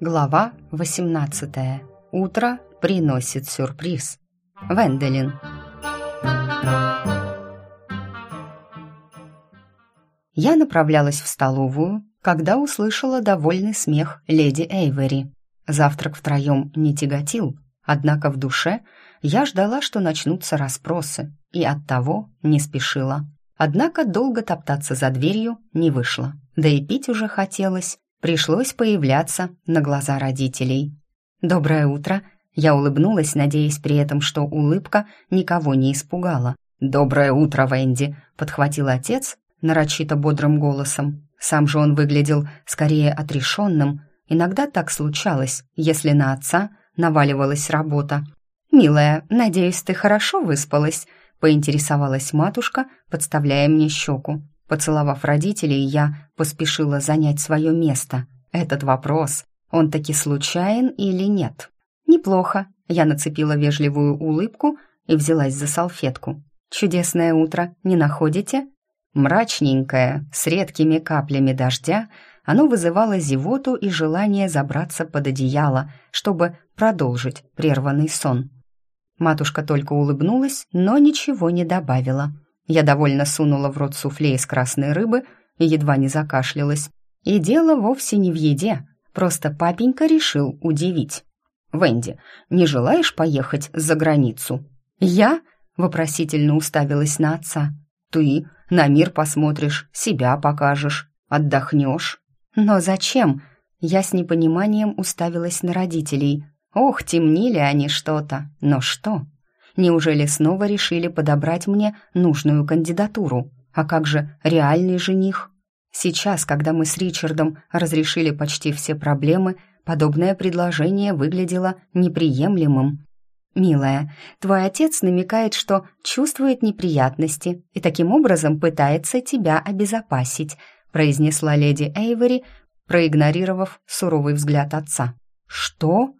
Глава 18. Утро приносит сюрприз. Венделин. Я направлялась в столовую, когда услышала довольный смех леди Эйвери. Завтрак втроем не тяготил, однако в душе я ждала, что начнутся расспросы, и оттого не спешила. Однако долго топтаться за дверью не вышло, да и пить уже хотелось, пришлось появляться на глаза родителей. «Доброе утро!» Я улыбнулась, надеясь при этом, что улыбка никого не испугала. «Доброе утро, Венди!» — подхватил отец нарочито бодрым голосом. Сам же он выглядел скорее отрешенным. Иногда так случалось, если на отца наваливалась работа. «Милая, надеюсь, ты хорошо выспалась?» — поинтересовалась матушка, подставляя мне щеку. Поцеловав родителей, я поспешила занять свое место. Этот вопрос, он таки случайен или нет? Неплохо. Я нацепила вежливую улыбку и взялась за салфетку. Чудесное утро, не находите? Мрачненькое, с редкими каплями дождя, оно вызывало зевоту и желание забраться под одеяло, чтобы продолжить прерванный сон. Матушка только улыбнулась, но ничего не добавила. Я довольно сунула в рот суфле из красной рыбы и едва не закашлялась. И дело вовсе не в еде, просто папенька решил удивить. «Венди, не желаешь поехать за границу?» «Я?» — вопросительно уставилась на отца. «Ты на мир посмотришь, себя покажешь, отдохнешь». «Но зачем?» Я с непониманием уставилась на родителей. «Ох, темнили они что-то. Но что?» Неужели снова решили подобрать мне нужную кандидатуру? А как же реальный жених? Сейчас, когда мы с Ричардом разрешили почти все проблемы, подобное предложение выглядело неприемлемым. «Милая, твой отец намекает, что чувствует неприятности и таким образом пытается тебя обезопасить», произнесла леди Эйвери, проигнорировав суровый взгляд отца. «Что?»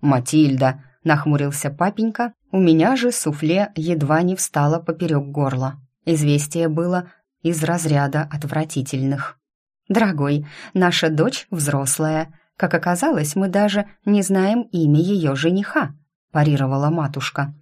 «Матильда», — нахмурился папенька, у меня же суфле едва не встало поперек горла. Известие было из разряда отвратительных. «Дорогой, наша дочь взрослая. Как оказалось, мы даже не знаем имя ее жениха», – парировала матушка.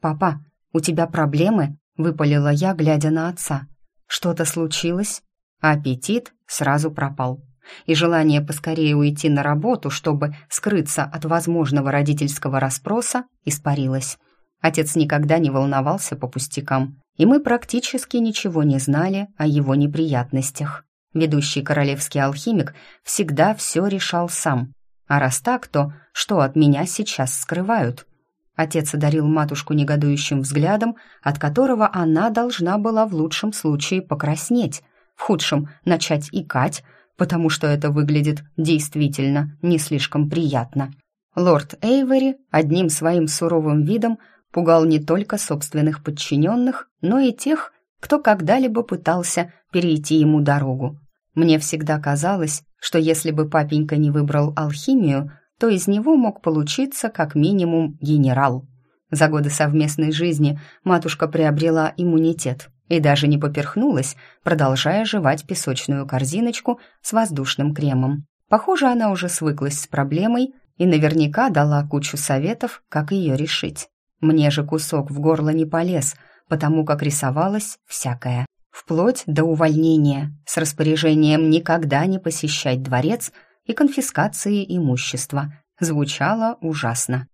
«Папа, у тебя проблемы?» – выпалила я, глядя на отца. «Что-то случилось?» Аппетит сразу пропал. И желание поскорее уйти на работу, чтобы скрыться от возможного родительского расспроса, испарилось. Отец никогда не волновался по пустякам, и мы практически ничего не знали о его неприятностях. Ведущий королевский алхимик всегда все решал сам. А раз так, то что от меня сейчас скрывают? Отец одарил матушку негодующим взглядом, от которого она должна была в лучшем случае покраснеть, в худшем начать икать, потому что это выглядит действительно не слишком приятно. Лорд Эйвери одним своим суровым видом пугал не только собственных подчиненных, но и тех, кто когда-либо пытался перейти ему дорогу. Мне всегда казалось, что если бы папенька не выбрал алхимию, то из него мог получиться как минимум генерал. За годы совместной жизни матушка приобрела иммунитет и даже не поперхнулась, продолжая жевать песочную корзиночку с воздушным кремом. Похоже, она уже свыклась с проблемой и наверняка дала кучу советов, как ее решить. Мне же кусок в горло не полез, потому как рисовалось всякое. Вплоть до увольнения с распоряжением никогда не посещать дворец и конфискации имущества. Звучало ужасно.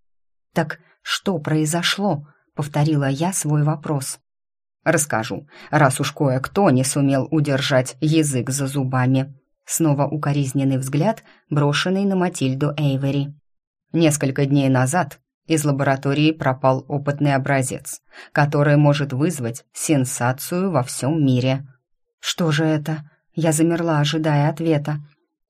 «Так что произошло?» — повторила я свой вопрос. «Расскажу, раз уж кое-кто не сумел удержать язык за зубами». Снова укоризненный взгляд, брошенный на Матильду Эйвери. Несколько дней назад из лаборатории пропал опытный образец, который может вызвать сенсацию во всем мире. Что же это? Я замерла, ожидая ответа.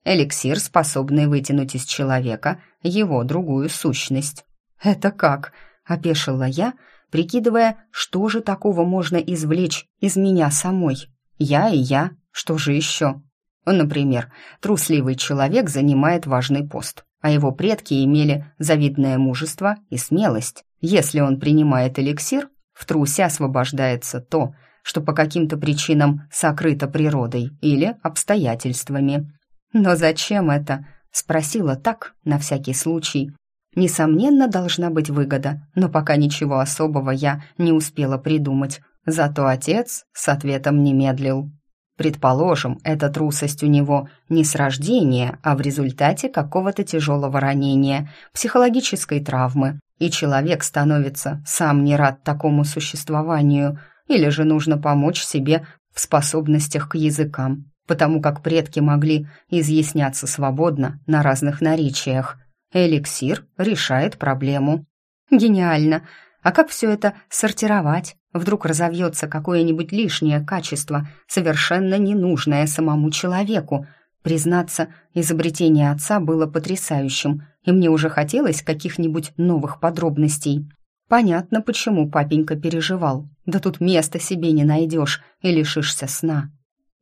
Эликсир, способный вытянуть из человека его другую сущность. «Это как?» — опешила я, прикидывая, что же такого можно извлечь из меня самой. Я и я, что же еще? Например, трусливый человек занимает важный пост а его предки имели завидное мужество и смелость. Если он принимает эликсир, в трусе освобождается то, что по каким-то причинам сокрыто природой или обстоятельствами. «Но зачем это?» — Спросила так, на всякий случай. Несомненно, должна быть выгода, но пока ничего особого я не успела придумать. Зато отец с ответом не медлил. Предположим, эта трусость у него не с рождения, а в результате какого-то тяжелого ранения, психологической травмы, и человек становится сам не рад такому существованию, или же нужно помочь себе в способностях к языкам, потому как предки могли изъясняться свободно на разных наречиях. Эликсир решает проблему. Гениально! А как все это сортировать? Вдруг разовьется какое-нибудь лишнее качество, совершенно ненужное самому человеку. Признаться, изобретение отца было потрясающим, и мне уже хотелось каких-нибудь новых подробностей. Понятно, почему папенька переживал. Да тут места себе не найдешь и лишишься сна.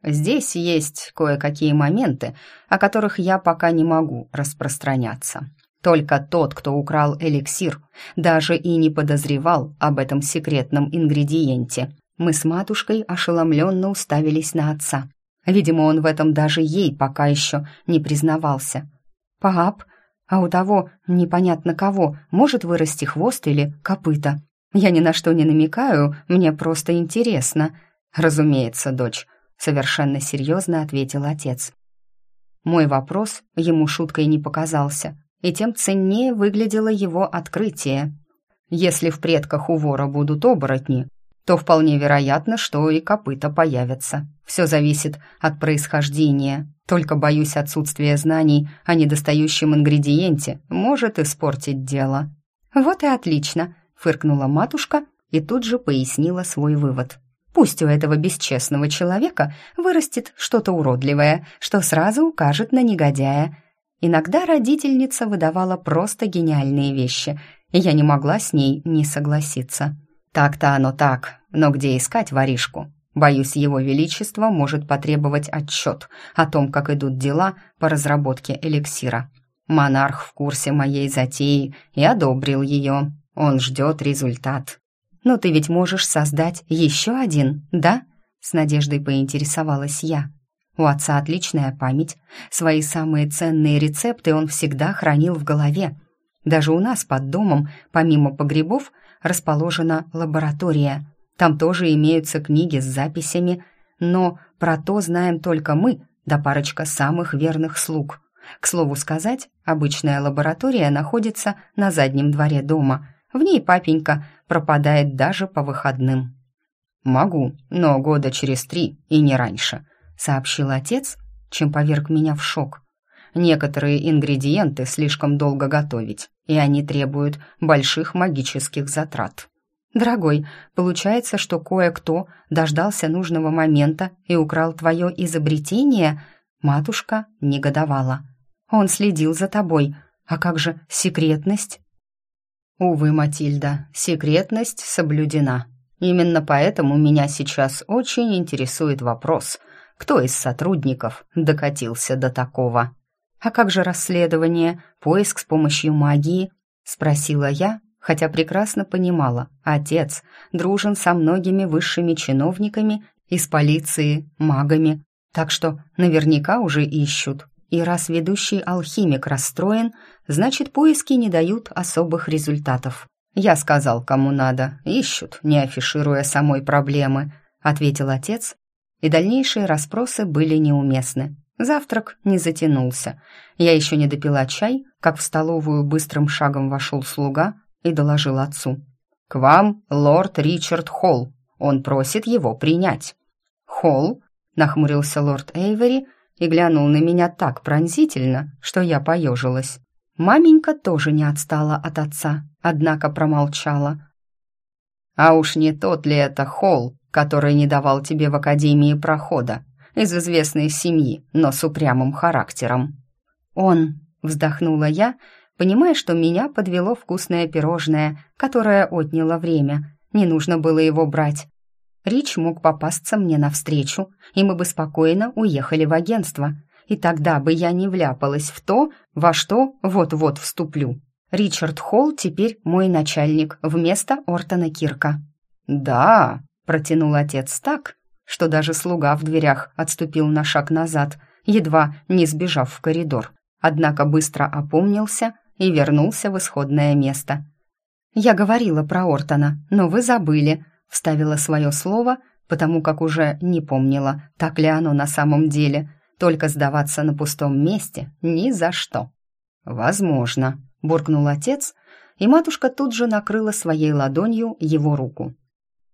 Здесь есть кое-какие моменты, о которых я пока не могу распространяться. Только тот, кто украл эликсир, даже и не подозревал об этом секретном ингредиенте. Мы с матушкой ошеломленно уставились на отца. Видимо, он в этом даже ей пока еще не признавался. «Пап, а у того непонятно кого может вырасти хвост или копыта? Я ни на что не намекаю, мне просто интересно». «Разумеется, дочь», — совершенно серьезно ответил отец. Мой вопрос ему шуткой не показался и тем ценнее выглядело его открытие. Если в предках у вора будут оборотни, то вполне вероятно, что и копыта появятся. Все зависит от происхождения. Только, боюсь, отсутствие знаний о недостающем ингредиенте может испортить дело. «Вот и отлично», — фыркнула матушка и тут же пояснила свой вывод. «Пусть у этого бесчестного человека вырастет что-то уродливое, что сразу укажет на негодяя, Иногда родительница выдавала просто гениальные вещи, и я не могла с ней не согласиться. Так-то оно так, но где искать воришку? Боюсь, его величество может потребовать отчет о том, как идут дела по разработке эликсира. Монарх в курсе моей затеи и одобрил ее. Он ждет результат. «Но ты ведь можешь создать еще один, да?» С надеждой поинтересовалась я. У отца отличная память. Свои самые ценные рецепты он всегда хранил в голове. Даже у нас под домом, помимо погребов, расположена лаборатория. Там тоже имеются книги с записями, но про то знаем только мы, да парочка самых верных слуг. К слову сказать, обычная лаборатория находится на заднем дворе дома. В ней папенька пропадает даже по выходным. «Могу, но года через три и не раньше», сообщил отец, чем поверг меня в шок. Некоторые ингредиенты слишком долго готовить, и они требуют больших магических затрат. Дорогой, получается, что кое-кто дождался нужного момента и украл твое изобретение? Матушка негодовала. Он следил за тобой. А как же секретность? Увы, Матильда, секретность соблюдена. Именно поэтому меня сейчас очень интересует вопрос — кто из сотрудников докатился до такого. «А как же расследование, поиск с помощью магии?» — спросила я, хотя прекрасно понимала, отец дружен со многими высшими чиновниками из полиции, магами, так что наверняка уже ищут. И раз ведущий алхимик расстроен, значит, поиски не дают особых результатов. «Я сказал, кому надо, ищут, не афишируя самой проблемы», — ответил отец и дальнейшие расспросы были неуместны. Завтрак не затянулся. Я еще не допила чай, как в столовую быстрым шагом вошел слуга и доложил отцу. «К вам лорд Ричард Холл. Он просит его принять». «Холл?» — нахмурился лорд Эйвери и глянул на меня так пронзительно, что я поежилась. Маменька тоже не отстала от отца, однако промолчала. «А уж не тот ли это Холл, который не давал тебе в академии прохода, из известной семьи, но с упрямым характером. Он, вздохнула я, понимая, что меня подвело вкусное пирожное, которое отняло время. Не нужно было его брать. Рич мог попасться мне навстречу, и мы бы спокойно уехали в агентство. И тогда бы я не вляпалась в то, во что вот-вот вступлю. Ричард Холл теперь мой начальник вместо Ортона Кирка. «Да», Протянул отец так, что даже слуга в дверях отступил на шаг назад, едва не сбежав в коридор. однако быстро опомнился и вернулся в исходное место. «Я говорила про Ортона, но вы забыли», — вставила свое слово, потому как уже не помнила, так ли оно на самом деле, только сдаваться на пустом месте ни за что. «Возможно», — буркнул отец, и матушка тут же накрыла своей ладонью его руку.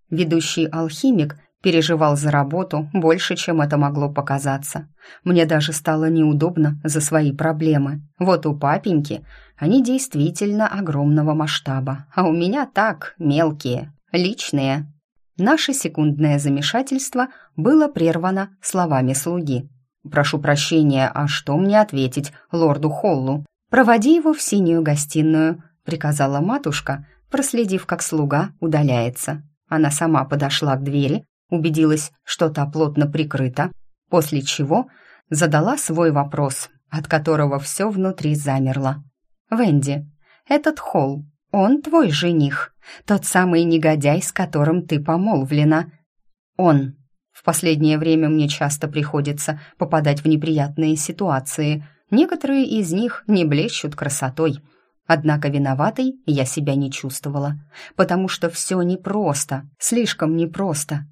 Ведущий алхимик переживал за работу больше, чем это могло показаться. Мне даже стало неудобно за свои проблемы. Вот у папеньки они действительно огромного масштаба, а у меня так, мелкие, личные. Наше секундное замешательство было прервано словами слуги. «Прошу прощения, а что мне ответить лорду Холлу?» «Проводи его в синюю гостиную», — приказала матушка, проследив, как слуга удаляется. Она сама подошла к двери, убедилась, что та плотно прикрыта, после чего задала свой вопрос, от которого все внутри замерло. «Венди, этот Холл, он твой жених, тот самый негодяй, с которым ты помолвлена?» «Он», в последнее время мне часто приходится попадать в неприятные ситуации. Некоторые из них не блещут красотой. Однако виноватой я себя не чувствовала, потому что все непросто, слишком непросто.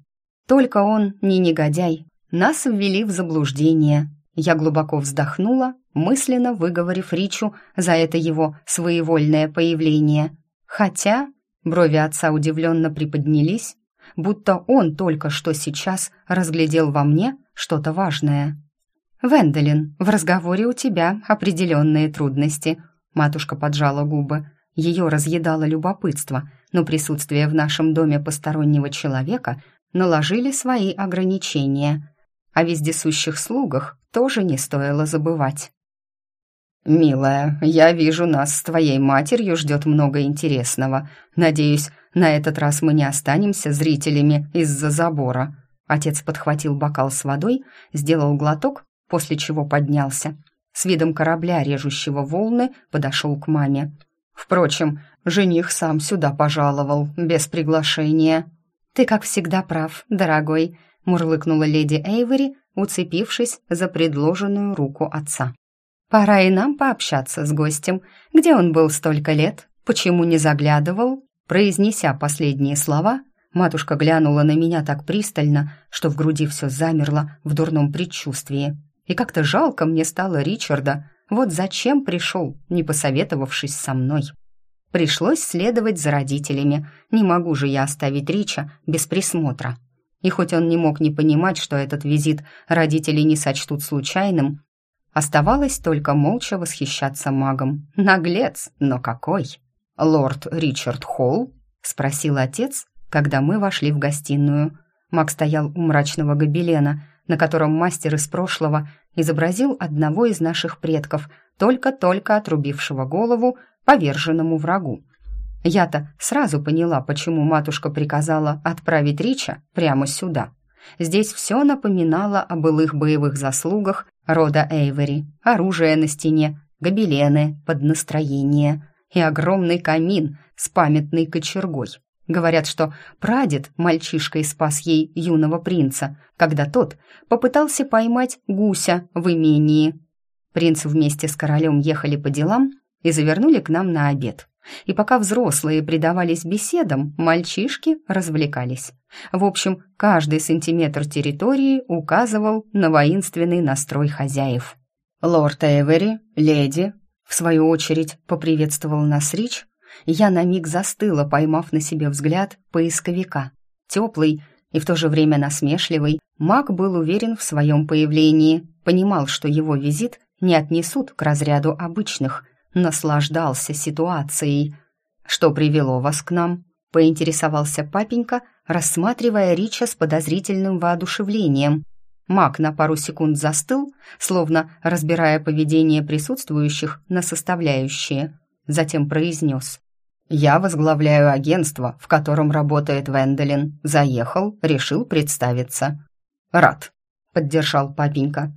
Только он не негодяй. Нас ввели в заблуждение. Я глубоко вздохнула, мысленно выговорив Ричу за это его своевольное появление. Хотя брови отца удивленно приподнялись, будто он только что сейчас разглядел во мне что-то важное. «Венделин, в разговоре у тебя определенные трудности», — матушка поджала губы. Ее разъедало любопытство, но присутствие в нашем доме постороннего человека наложили свои ограничения. О вездесущих слугах тоже не стоило забывать. «Милая, я вижу, нас с твоей матерью ждет много интересного. Надеюсь, на этот раз мы не останемся зрителями из-за забора». Отец подхватил бокал с водой, сделал глоток, после чего поднялся. С видом корабля, режущего волны, подошел к маме. Впрочем, жених сам сюда пожаловал, без приглашения. «Ты, как всегда, прав, дорогой», — мурлыкнула леди Эйвери, уцепившись за предложенную руку отца. «Пора и нам пообщаться с гостем. Где он был столько лет? Почему не заглядывал?» Произнеся последние слова, матушка глянула на меня так пристально, что в груди все замерло в дурном предчувствии. И как-то жалко мне стало Ричарда. Вот зачем пришел, не посоветовавшись со мной. Пришлось следовать за родителями. Не могу же я оставить Рича без присмотра. И хоть он не мог не понимать, что этот визит родители не сочтут случайным, оставалось только молча восхищаться магом. Наглец, но какой! «Лорд Ричард Холл?» — спросил отец, когда мы вошли в гостиную. Маг стоял у мрачного гобелена, на котором мастер из прошлого изобразил одного из наших предков, только-только отрубившего голову поверженному врагу. Я-то сразу поняла, почему матушка приказала отправить Рича прямо сюда. Здесь все напоминало о былых боевых заслугах рода Эйвери, оружие на стене, гобелены под настроение и огромный камин с памятной кочергой. Говорят, что прадед мальчишкой спас ей юного принца, когда тот попытался поймать гуся в имении. Принц вместе с королем ехали по делам и завернули к нам на обед. И пока взрослые предавались беседам, мальчишки развлекались. В общем, каждый сантиметр территории указывал на воинственный настрой хозяев. «Лорд Эвери, леди, в свою очередь поприветствовал нас Рич, я на миг застыла, поймав на себе взгляд поисковика. Теплый и в то же время насмешливый, маг был уверен в своем появлении, понимал, что его визит не отнесут к разряду обычных, наслаждался ситуацией. «Что привело вас к нам?» — поинтересовался папенька, рассматривая Рича с подозрительным воодушевлением. Маг на пару секунд застыл, словно разбирая поведение присутствующих на составляющие. Затем произнес. «Я возглавляю агентство, в котором работает Венделин. Заехал, решил представиться». «Рад», — поддержал папенька.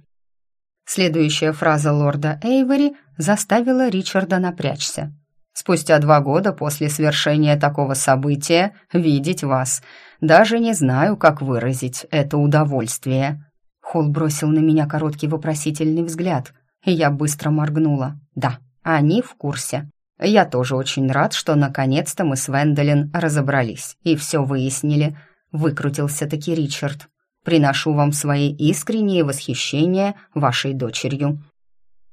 Следующая фраза лорда Эйвери заставила Ричарда напрячься. «Спустя два года после свершения такого события видеть вас. Даже не знаю, как выразить это удовольствие». Холл бросил на меня короткий вопросительный взгляд. Я быстро моргнула. Да, они в курсе. Я тоже очень рад, что наконец-то мы с Венделин разобрались и все выяснили. Выкрутился таки Ричард. Приношу вам свои искренние восхищения вашей дочерью.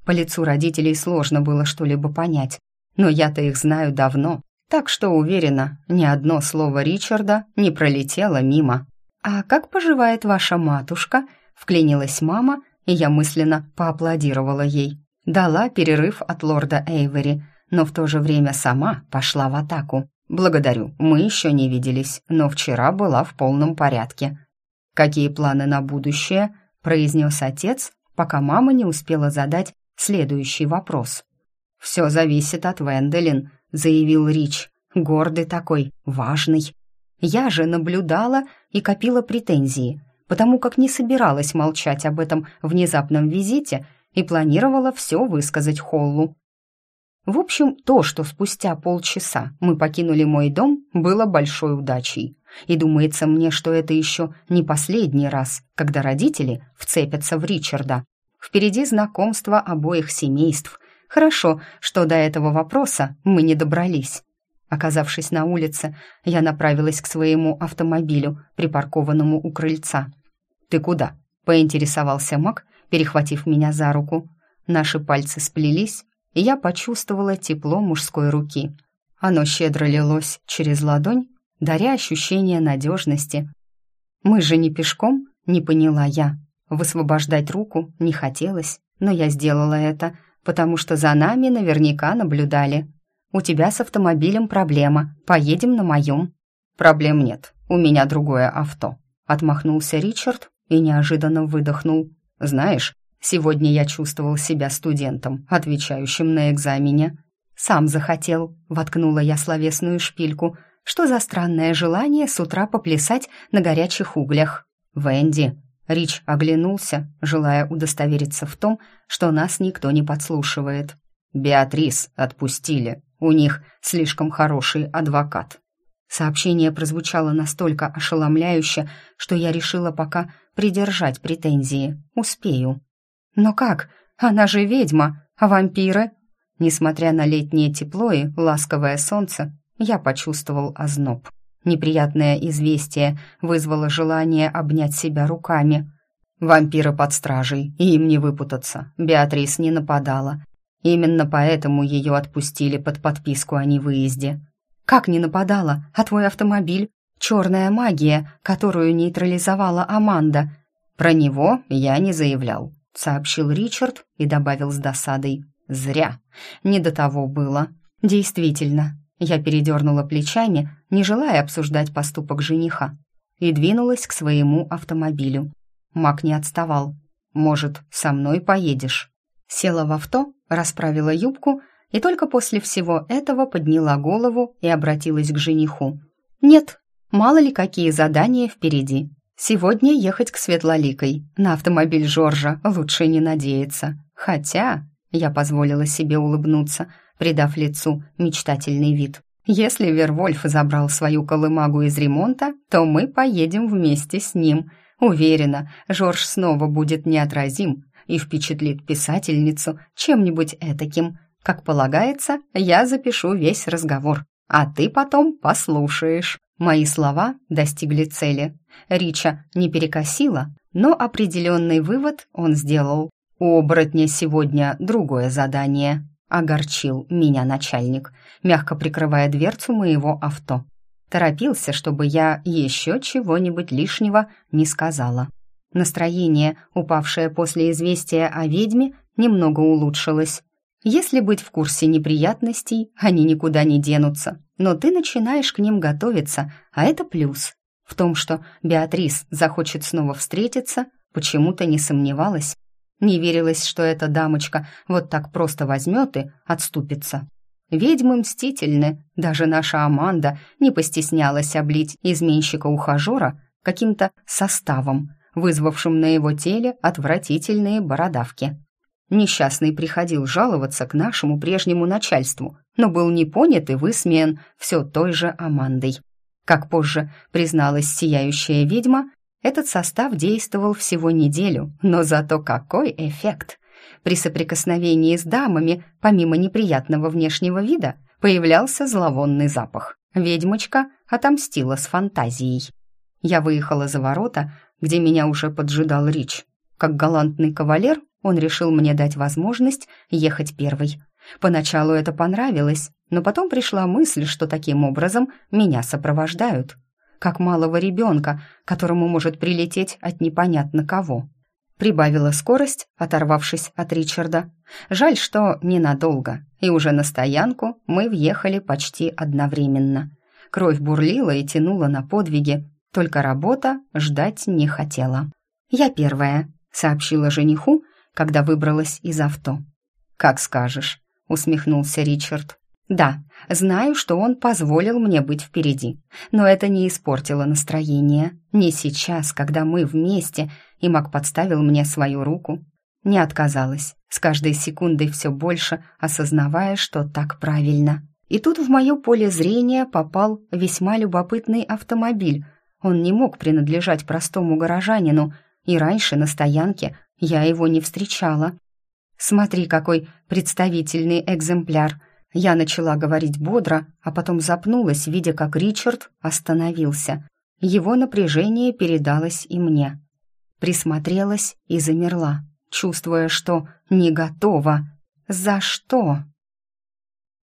По лицу родителей сложно было что-либо понять, но я-то их знаю давно, так что уверена, ни одно слово Ричарда не пролетело мимо. «А как поживает ваша матушка?» — вклинилась мама, и я мысленно поаплодировала ей. Дала перерыв от лорда Эйвери, но в то же время сама пошла в атаку. «Благодарю, мы еще не виделись, но вчера была в полном порядке». «Какие планы на будущее?» — произнес отец, пока мама не успела задать следующий вопрос. «Все зависит от Венделин», — заявил Рич, гордый такой, важный. Я же наблюдала и копила претензии, потому как не собиралась молчать об этом внезапном визите и планировала все высказать Холлу. В общем, то, что спустя полчаса мы покинули мой дом, было большой удачей. И думается мне, что это еще не последний раз, когда родители вцепятся в Ричарда. Впереди знакомство обоих семейств. Хорошо, что до этого вопроса мы не добрались. Оказавшись на улице, я направилась к своему автомобилю, припаркованному у крыльца. «Ты куда?» — поинтересовался Мак, перехватив меня за руку. Наши пальцы сплелись, и я почувствовала тепло мужской руки. Оно щедро лилось через ладонь, даря ощущение надежности. «Мы же не пешком?» — не поняла я. Высвобождать руку не хотелось, но я сделала это, потому что за нами наверняка наблюдали. «У тебя с автомобилем проблема, поедем на моем». «Проблем нет, у меня другое авто», — отмахнулся Ричард и неожиданно выдохнул. «Знаешь, сегодня я чувствовал себя студентом, отвечающим на экзамене». «Сам захотел», — воткнула я словесную шпильку. «Что за странное желание с утра поплясать на горячих углях?» «Венди», Рич оглянулся, желая удостовериться в том, что нас никто не подслушивает. «Беатрис отпустили. У них слишком хороший адвокат». Сообщение прозвучало настолько ошеломляюще, что я решила пока придержать претензии. Успею. «Но как? Она же ведьма, а вампиры?» Несмотря на летнее тепло и ласковое солнце, я почувствовал озноб. Неприятное известие вызвало желание обнять себя руками. Вампиры под стражей, и им не выпутаться. Беатрис не нападала. Именно поэтому ее отпустили под подписку о невыезде. «Как не нападала? А твой автомобиль? Черная магия, которую нейтрализовала Аманда. Про него я не заявлял», — сообщил Ричард и добавил с досадой. «Зря. Не до того было. Действительно, я передернула плечами, не желая обсуждать поступок жениха, и двинулась к своему автомобилю. Мак не отставал. «Может, со мной поедешь?» Села в авто, расправила юбку и только после всего этого подняла голову и обратилась к жениху. «Нет, мало ли какие задания впереди. Сегодня ехать к Светлоликой. На автомобиль Жоржа лучше не надеяться. Хотя...» Я позволила себе улыбнуться, придав лицу мечтательный вид. «Если Вервольф забрал свою колымагу из ремонта, то мы поедем вместе с ним. Уверена, Жорж снова будет неотразим и впечатлит писательницу чем-нибудь этаким. Как полагается, я запишу весь разговор, а ты потом послушаешь». Мои слова достигли цели. Рича не перекосила, но определенный вывод он сделал. У оборотня сегодня другое задание огорчил меня начальник, мягко прикрывая дверцу моего авто. Торопился, чтобы я еще чего-нибудь лишнего не сказала. Настроение, упавшее после известия о ведьме, немного улучшилось. Если быть в курсе неприятностей, они никуда не денутся, но ты начинаешь к ним готовиться, а это плюс. В том, что Беатрис захочет снова встретиться, почему-то не сомневалась. Не верилось, что эта дамочка вот так просто возьмет и отступится. Ведьмы мстительны, даже наша Аманда не постеснялась облить изменщика-ухажера каким-то составом, вызвавшим на его теле отвратительные бородавки. Несчастный приходил жаловаться к нашему прежнему начальству, но был не понят и высмеян все той же Амандой. Как позже призналась сияющая ведьма, этот состав действовал всего неделю, но зато какой эффект! При соприкосновении с дамами, помимо неприятного внешнего вида, появлялся зловонный запах. Ведьмочка отомстила с фантазией. Я выехала за ворота, где меня уже поджидал Рич. Как галантный кавалер, он решил мне дать возможность ехать первой. Поначалу это понравилось, но потом пришла мысль, что таким образом меня сопровождают. Как малого ребенка, которому может прилететь от непонятно кого. Прибавила скорость, оторвавшись от Ричарда. Жаль, что ненадолго, и уже на стоянку мы въехали почти одновременно. Кровь бурлила и тянула на подвиги, только работа ждать не хотела. «Я первая», — сообщила жениху, когда выбралась из авто. «Как скажешь», — усмехнулся Ричард. «Да, знаю, что он позволил мне быть впереди, но это не испортило настроение. Не сейчас, когда мы вместе, и Мак подставил мне свою руку. Не отказалась, с каждой секундой все больше осознавая, что так правильно. И тут в мое поле зрения попал весьма любопытный автомобиль. Он не мог принадлежать простому горожанину, и раньше на стоянке я его не встречала. «Смотри, какой представительный экземпляр!» Я начала говорить бодро, а потом запнулась, видя, как Ричард остановился. Его напряжение передалось и мне. Присмотрелась и замерла, чувствуя, что не готова. «За что?»